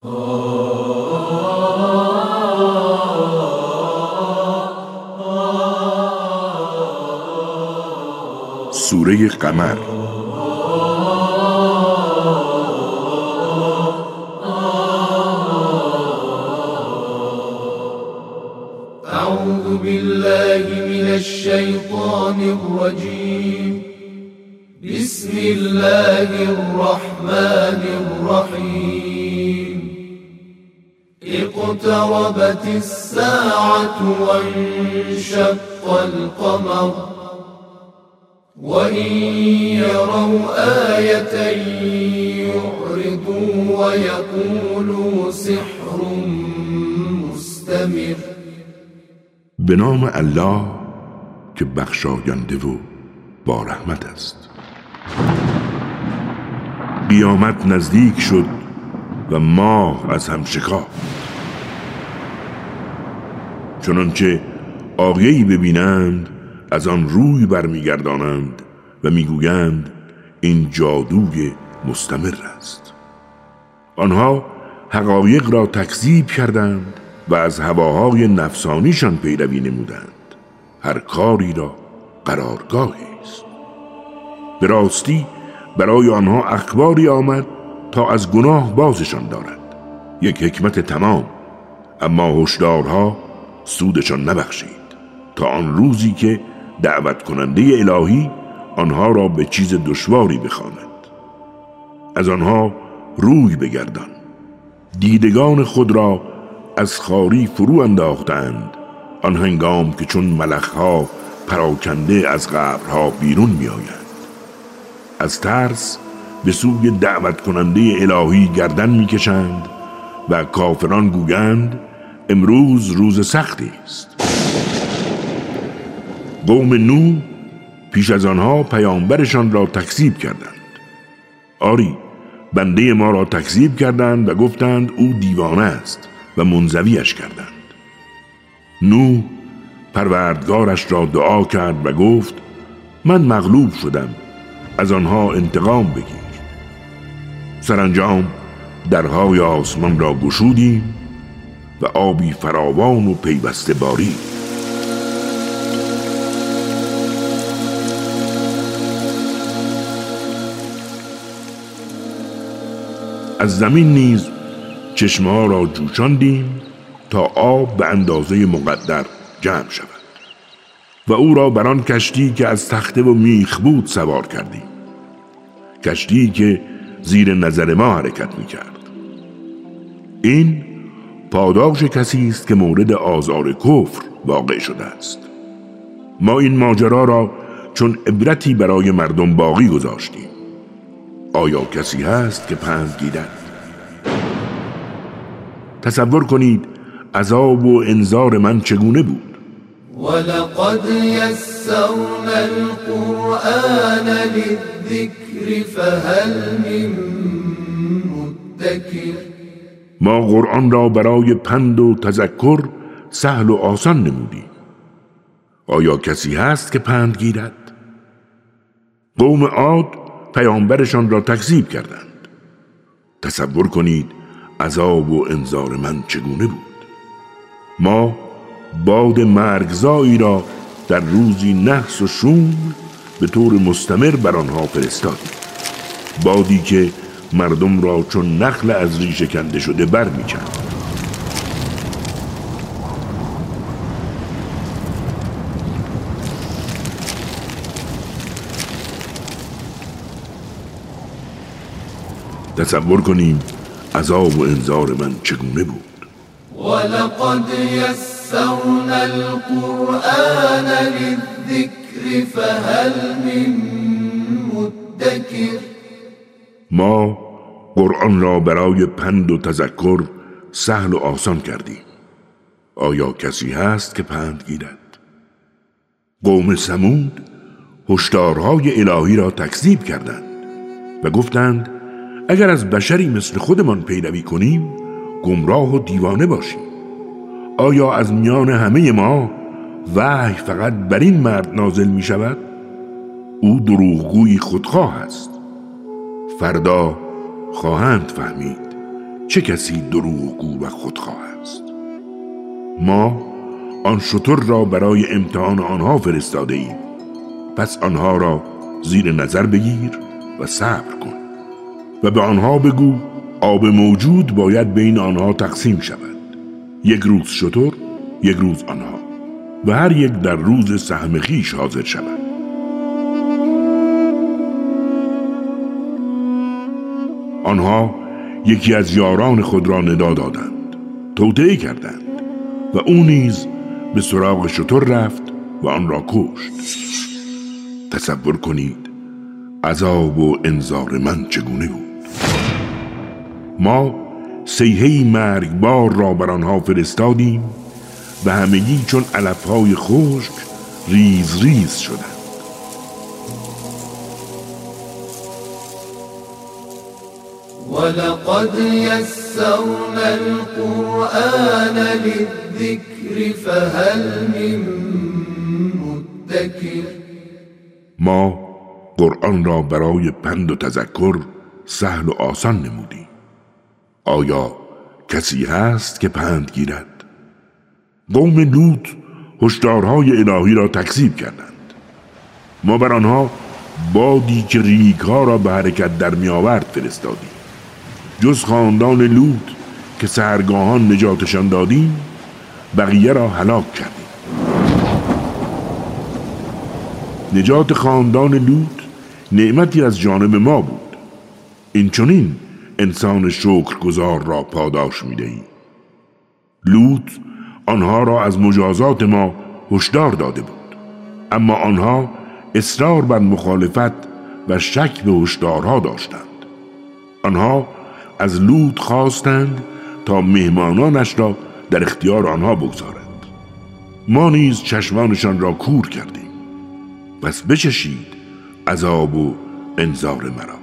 سورة قمر. أعوذ بالله من الشيطان الرجيم. بسم الله الرحمن الرحيم. اقتربت الساعة وانشق القمر وإن يروا آية يعرضوا ويقولوا سحر مستمر. به نام الله که بخشاینده و با رحمت است. قیامت نزدیک شد و ماه از هم شکافت. چنانچه آیهای ببینند از آن روی برمیگردانند و می‌گویند این جادوی مستمر است. آنها حقایق را تکذیب کردند و از هواهای نفسانیشان پیروی نمودند. هر کاری را قرارگاهی است. به راستی برای آنها اخباری آمد تا از گناه بازشان دارد. یک حکمت تمام اما هشدارها سودشان نبخشید. تا آن روزی که دعوت کننده الهی آنها را به چیز دشواری بخواند. از آنها روی بگردان. دیدگان خود را از خاری فرو انداختند. آن هنگام که چون ملخها پراکنده از قبرها بیرون می آیند. از ترس به سوی دعوت کننده الهی گردن می‌کشند و کافران گویند امروز روز سختی است. قوم نو پیش از آنها پیامبرشان را تکذیب کردند. آری بنده ما را تکذیب کردند و گفتند او دیوانه است و منزویش کردند. نو پروردگارش را دعا کرد و گفت من مغلوب شدم از آنها انتقام بگیر. سرانجام درهای آسمان را گشودیم و آبی فراوان و پیوسته باری. از زمین نیز چشمه ها را جوشاندیم تا آب به اندازه مقدر جمع شود. و او را بر آن کشتی که از تخته و میخ بود سوار کردیم. کشتی که زیر نظر ما حرکت می کرد این پاداش کسی است که مورد آزار کفر واقع شده است. ما این ماجرا را چون عبرتی برای مردم باقی گذاشتیم. آیا کسی هست که پند گیرد؟ تصور کنید عذاب و انذار من چگونه بود؟ ولقد يسرنا القرآن للذكر فهل من مدكر؟ ما قرآن را برای پند و تذکر سهل و آسان نمودیم. آیا کسی هست که پند گیرد؟ قوم عاد پیامبرشان را تکذیب کردند. تصور کنید عذاب و انذار من چگونه بود. ما باد مرگزایی را در روزی نحس و شوم به طور مستمر بر آنها فرستادیم. بادی که مردم را چون نخل از ریشه کنده شده بر می‌کرد تصور کنیم عذاب و انذار من چگونه بود. ولقد يسرنا القرآن للذكر فهل من مدكر ما قرآن را برای پند و تذکر سهل و آسان کردیم. آیا کسی هست که پند گیرد؟ قوم سمود هشدارهای الهی را تکذیب کردند و گفتند اگر از بشری مثل خودمان پیروی کنیم گمراه و دیوانه باشیم. آیا از میان همه ما وحی فقط بر این مرد نازل می شود؟ او دروغگوی خودخواه است. فردا خواهند فهمید چه کسی دروغگو و خودخواه است. ما آن شطور را برای امتحان آنها فرستاده ایم. پس آنها را زیر نظر بگیر و صبر کن و به آنها بگو آب موجود باید بین آنها تقسیم شود. یک روز شطور یک روز آنها و هر یک در روز سهم خیش حاضر شود. آنها یکی از یاران خود را ندا دادند توطعه کردند و او نیز به سراغ شطور رفت و آن را کشت. تصور کنید عذاب و انذار من چگونه بود. ما سیهی مرگبار را بر آنها فرستادیم و همگی چون علفهای خشک ریز ریز شدند. ولقد يسرنا القرآن للذكر فهل من مدكر؟ ما قرآن را برای پند و تذکر سهل و آسان نمودیم. آیا کسی هست که پند گیرد؟ قوم لوط هشدارهای الهی را تکذیب کردند. ما بر آنها بادی که ریک ها را به حرکت در می آورد فرستادیم. جز خاندان لوط که سرگاهان نجاتشان دادیم بقیه را هلاک کردیم. نجات خاندان لوط نعمتی از جانب ما بود. این چونین انسان شکرگزار را پاداش می دهی. لوط آنها را از مجازات ما هشدار داده بود. اما آنها اصرار بر مخالفت و شک به هشدارها داشتند. آنها از لوط خواستند تا مهمانانش را در اختیار آنها بگذارد ما نیز چشمانشان را کور کردیم. پس بچشید عذاب و انذار مرا.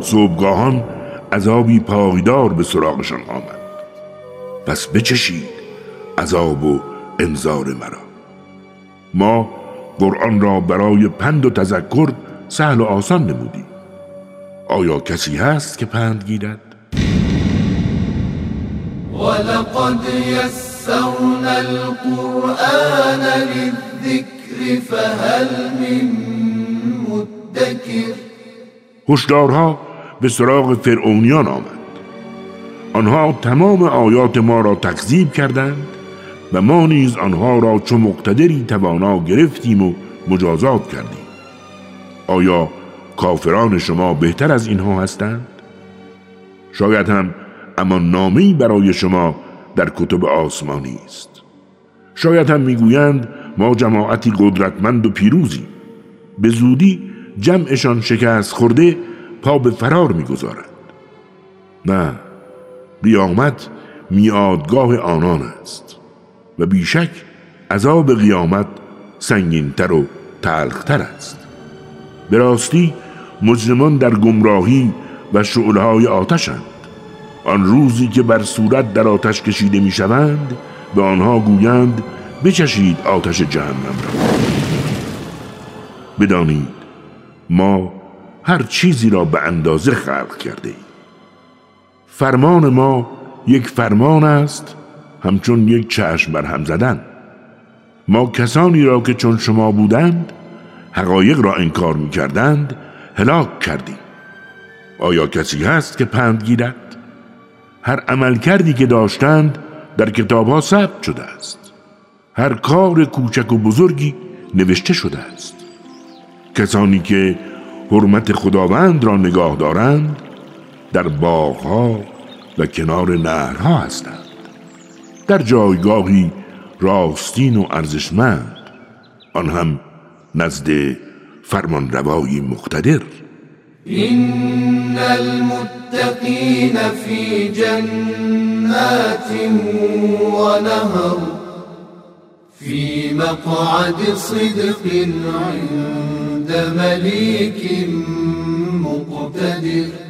صبحگاهان عذابی پایدار به سراغشان آمد. پس بچشید عذاب و انذار مرا. ما قرآن را برای پند و تذکر سهل و آسان نمودیم آیا کسی هست که پند گیرد؟ ولقد يسرنا القرآن للذكر فهل من مدكر. هشدارها به سراغ فرعونیان آمد. آنها تمام آیات ما را تکذیب کردند و ما نیز آنها را چو مقتدری توانا گرفتیم و مجازات کردیم. آیا کافران شما بهتر از اینها هستند؟ شاید هم اما نامی برای شما در کتب آسمانی است. شاید هم می‌گویند ما جماعتی قدرتمند و پیروزی. به زودی جمعشان شکست خورده پا به فرار می‌گذارند. نه قیامت میادگاه آنان است. و بیشک عذاب قیامت سنگینتر و تلختر است. به راستی مجرمان در گمراهی و شعلهای آتشند. آن روزی که بر صورت در آتش کشیده می‌شوند به آنها گویند بچشید آتش جهنم را. بدانید ما هر چیزی را به اندازه خلق کرده ایم فرمان ما یک فرمان است همچون یک چشم بر هم زدن. ما کسانی را که چون شما بودند حقایق را انکار می کردند هلاک کردیم. آیا کسی هست که پند گیرد؟ هر عمل کردی که داشتند در کتاب ها ثبت شده است. هر کار کوچک و بزرگی نوشته شده است. کسانی که حرمت خداوند را نگاه دارند در باغها و کنار نهرها هستند. در جایگاهی راستین و ارزشمند آن هم نزد فرمان روایی مقتدر. إن المتقين في جنات ونهر في مقعد صدق عند مليك مقتدر.